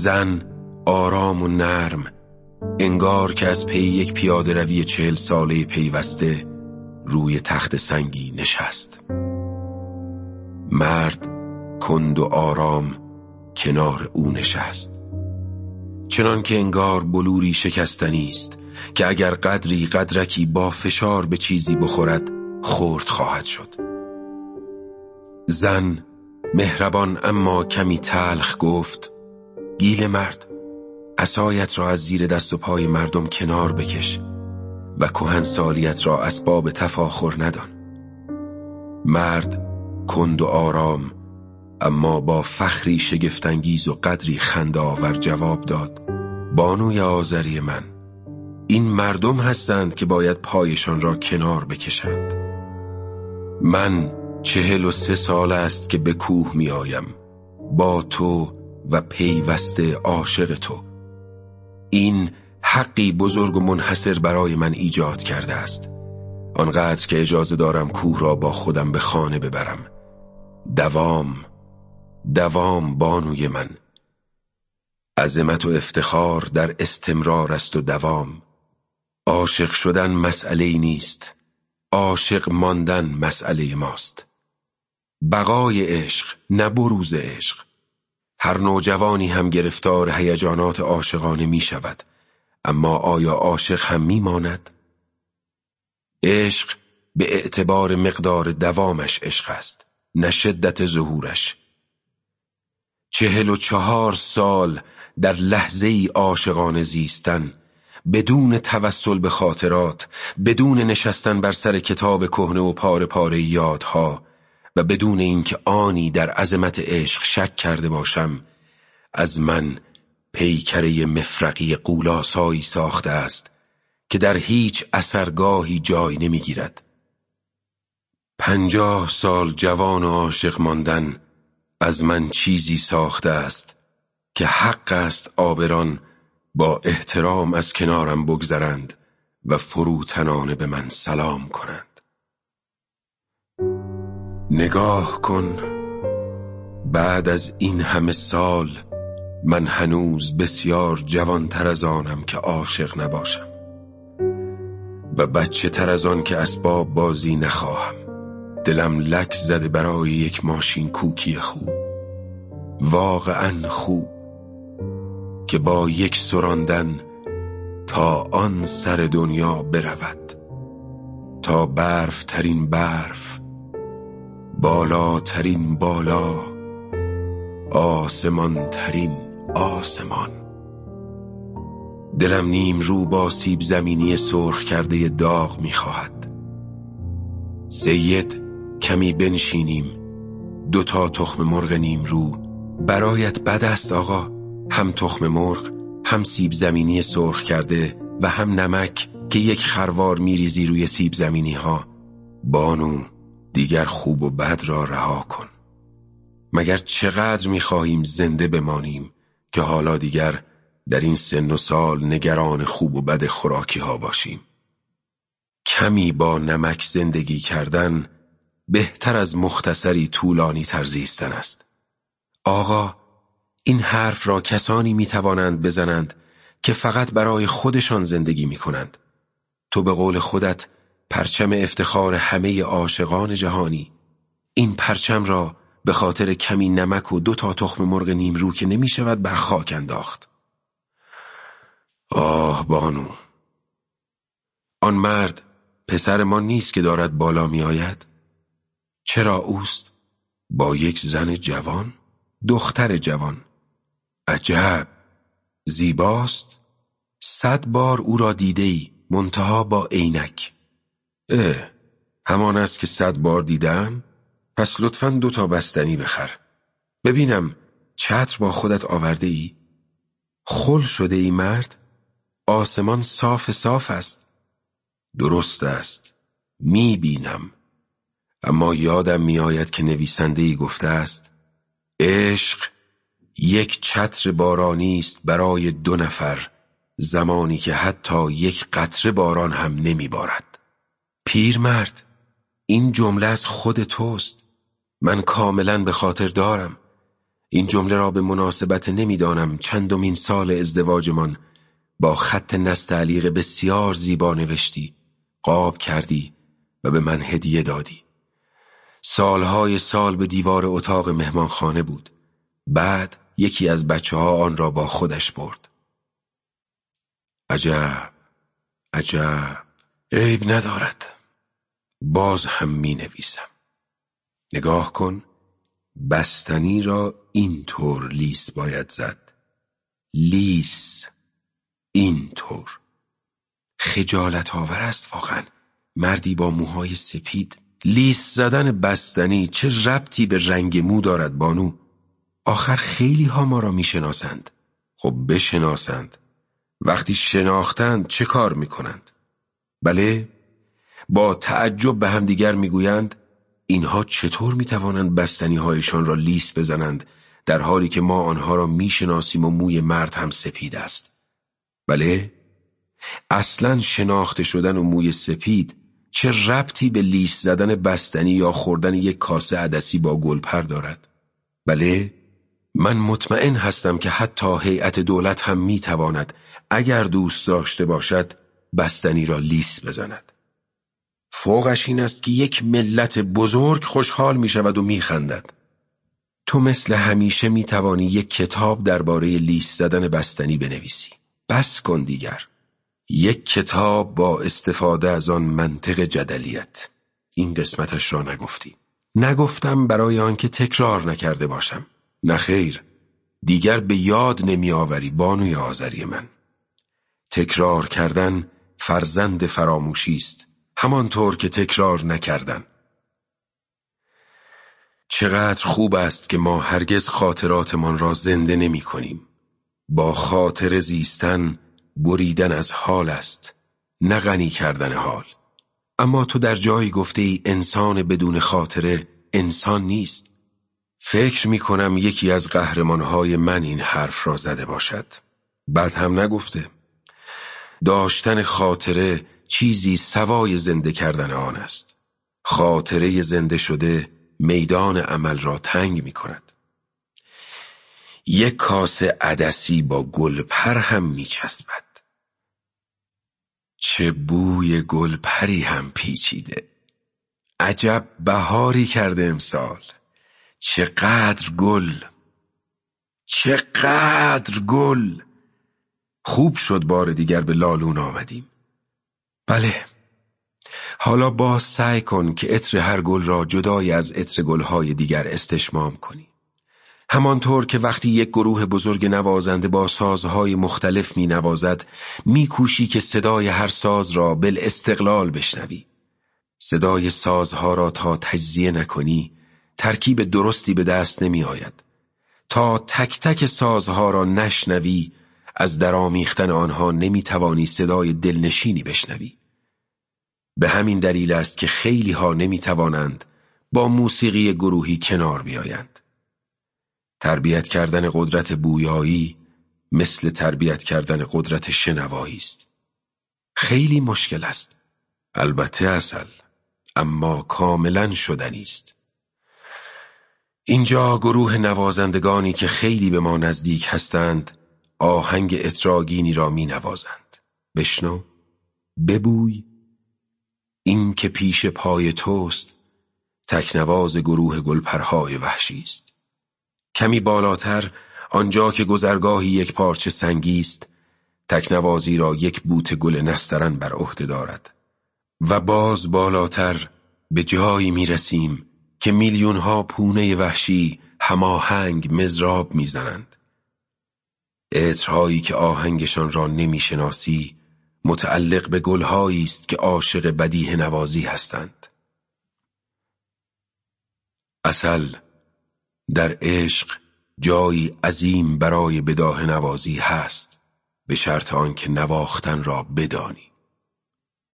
زن آرام و نرم انگار که از پی یک پیاده روی چهل ساله پیوسته روی تخت سنگی نشست. مرد کند و آرام کنار او نشست. چنان که انگار بلوری شکستنی است که اگر قدری قدرکی با فشار به چیزی بخورد خورد خواهد شد. زن مهربان اما کمی تلخ گفت گیل مرد. اسایت را از زیر دست و پای مردم کنار بکش و کهن سالیت را اسباب تفاخر ندان. مرد کند و آرام اما با فخری شگفتانگیز و قدری خندآور جواب داد. بانوی آذری من این مردم هستند که باید پایشان را کنار بکشند. من چهل و سه سال است که به کوه می آیم با تو و پیوسته عاشق تو. این حقی بزرگ و منحصر برای من ایجاد کرده است. آنقدر که اجازه دارم کوه را با خودم به خانه ببرم. دوام دوام بانوی من. عظمت و افتخار در استمرار است و دوام. عاشق شدن مسئله نیست. عاشق ماندن مسئله ماست. بقای عشق نه بروز عشق. هر نوجوانی هم گرفتار هیجانات عاشقانه می شود اما آیا عاشق هم می ماند؟ عشق به اعتبار مقدار دوامش عشق است نه شدت ظهورش چهل و چهار سال در لحظه ای عاشقانه زیستن بدون توسل به خاطرات بدون نشستن بر سر کتاب کهنه و پاره پاره یادها و بدون اینکه آنی در عظمت عشق شک کرده باشم از من پیکره مفرقی قولاسایی ساخته است که در هیچ اثرگاهی جای نمی‌گیرد. پنجاه سال جوان و عاشق ماندن از من چیزی ساخته است که حق است آبران با احترام از کنارم بگذرند و فروتنانه به من سلام کنند. نگاه کن. بعد از این همه سال من هنوز بسیار جوانتر از آنم که عاشق نباشم و بچه تر از آن که اسباب بازی نخواهم. دلم لک زده برای یک ماشین کوکی خوب واقعا خوب که با یک سراندن تا آن سر دنیا برود. تا برف ترین برف بالاترین بالا آسمان ترین آسمان. دلم نیم رو با سیب زمینی سرخ کرده داغ می‌خواهد سید کمی بنشینیم. دو تا تخم مرغ نیم رو. برایت بد است آقا. هم تخم مرغ هم سیب زمینی سرخ کرده و هم نمک که یک خروار میریزی روی سیب زمینی ها بانو. دیگر خوب و بد را رها کن. مگر چقدر می‌خواهیم زنده بمانیم که حالا دیگر در این سن و سال نگران خوب و بد خوراکی ها باشیم؟ کمی با نمک زندگی کردن بهتر از مختصری طولانی ترزیستن است. آقا این حرف را کسانی می توانند بزنند که فقط برای خودشان زندگی می کنند. تو به قول خودت پرچم افتخار همه عاشقان جهانی. این پرچم را به خاطر کمی نمک و دو تا تخم مرغ نیمرو که نمی شود بر خاک انداخت. آه بانو. آن مرد پسر ما نیست که دارد بالا می آید چرا اوست؟ با یک زن جوان دختر جوان. عجب! زیباست. صد بار او را دیده ای منتها با عینک. اه همان است که صد بار دیدم؟ پس لطفا دو تا بستنی بخر. ببینم چتر با خودت آورده ای؟ خل شده ای مرد؟ آسمان صاف صاف است. درست است. می‌بینم. اما یادم میآید که نویسنده ای گفته است عشق یک چتر بارانی است برای دو نفر زمانی که حتی یک قطره باران هم نمیبارد. پیرمرد این جمله از خود توست. من کاملا به خاطر دارم. این جمله را به مناسبت نمی‌دانم چندمین سال ازدواجمان با خط نستعلیق بسیار زیبا نوشتی قاب کردی و به من هدیه دادی. سالهای سال به دیوار اتاق مهمانخانه بود. بعد یکی از بچه ها آن را با خودش برد. عجب عجب. عیب ندارد. باز هم می نویسم نگاه کن بستنی را اینطور لیس باید زد. لیس اینطور. خجالت آور است واقعا. مردی با موهای سپید. لیس زدن بستنی چه ربطی به رنگ مو دارد بانو؟ آخر خیلی ها ما را می‌شناسند. خب بشناسند. وقتی شناختند چه کار می‌کنند؟ بله با تعجب به همدیگر می‌گویند اینها چطور می‌توانند بستنی هایشان را لیس بزنند در حالی که ما آنها را می‌شناسیم و موی مرد هم سپید است؟ بله اصلا شناخته شدن و موی سپید چه ربطی به لیس زدن بستنی یا خوردن یک کاسه عدسی با گلپر دارد؟ بله من مطمئن هستم که حتی هیئت دولت هم می‌تواند اگر دوست داشته باشد بستنی را لیس بزند. فوقش این است که یک ملت بزرگ خوشحال می شود و می خندد. تو مثل همیشه می توانی یک کتاب درباره لیس زدن بستنی بنویسی. بس کن دیگر. یک کتاب با استفاده از آن منطق جدلیت. این قسمتش را نگفتی. نگفتم برای آنکه تکرار نکرده باشم. نخیر. دیگر به یاد نمی آوری بانوی آذری من. تکرار کردن فرزند فراموشی است. همانطور که تکرار نکردن. چقدر خوب است که ما هرگز خاطراتمان را زنده نمی کنیم. با خاطر زیستن بریدن از حال است نه غنی کردن حال. اما تو در جایی گفته ای انسان بدون خاطره انسان نیست. فکر می کنم یکی از قهرمانهای من این حرف را زده باشد. بعد هم نگفته. داشتن خاطره چیزی سوای زنده کردن آن است. خاطره زنده شده میدان عمل را تنگ می کند. یک کاسه عدسی با گلپر هم می چسبد. چه بوی گلپری هم پیچیده. عجب بهاری کرده امسال. چقدر گل چقدر گل. خوب شد بار دیگر به لالون آمدیم. بله. حالا با سعی کن که عطر هر گل را جدای از عطر گلهای دیگر استشمام کنی. همانطور که وقتی یک گروه بزرگ نوازنده با سازهای مختلف می نوازد می کوشی که صدای هر ساز را بل استقلال بشنوی. صدای سازها را تا تجزیه نکنی ترکیب درستی به دست نمی آید تا تک تک سازها را نشنوی از درامیختن آنها نمی توانی صدای دلنشینی بشنوی. به همین دلیل است که خیلی ها نمی توانند با موسیقی گروهی کنار بیایند. تربیت کردن قدرت بویایی مثل تربیت کردن قدرت شنوایی است. خیلی مشکل است. البته اصل اما کاملا شدنی است. اینجا گروه نوازندگانی که خیلی به ما نزدیک هستند آهنگ اتراگینی را می نوازند. بشنو، ببوی این که پیش پای توست تکنواز گروه گلپرهای وحشی است کمی بالاتر آنجا که گذرگاهی یک پارچه سنگی است تکنوازی را یک بوت گل نسترن بر عهده دارد و باز بالاتر به جایی می رسیم که میلیون ها پونه وحشی هماهنگ مزراب می‌زنند. عطرهایی که آهنگشان را نمی‌شناسی متعلق به گلهایی است که عاشق بدیه نوازی هستند. اصل در عشق جایی عظیم برای بداه نوازی هست به شرط آنکه نواختن را بدانی.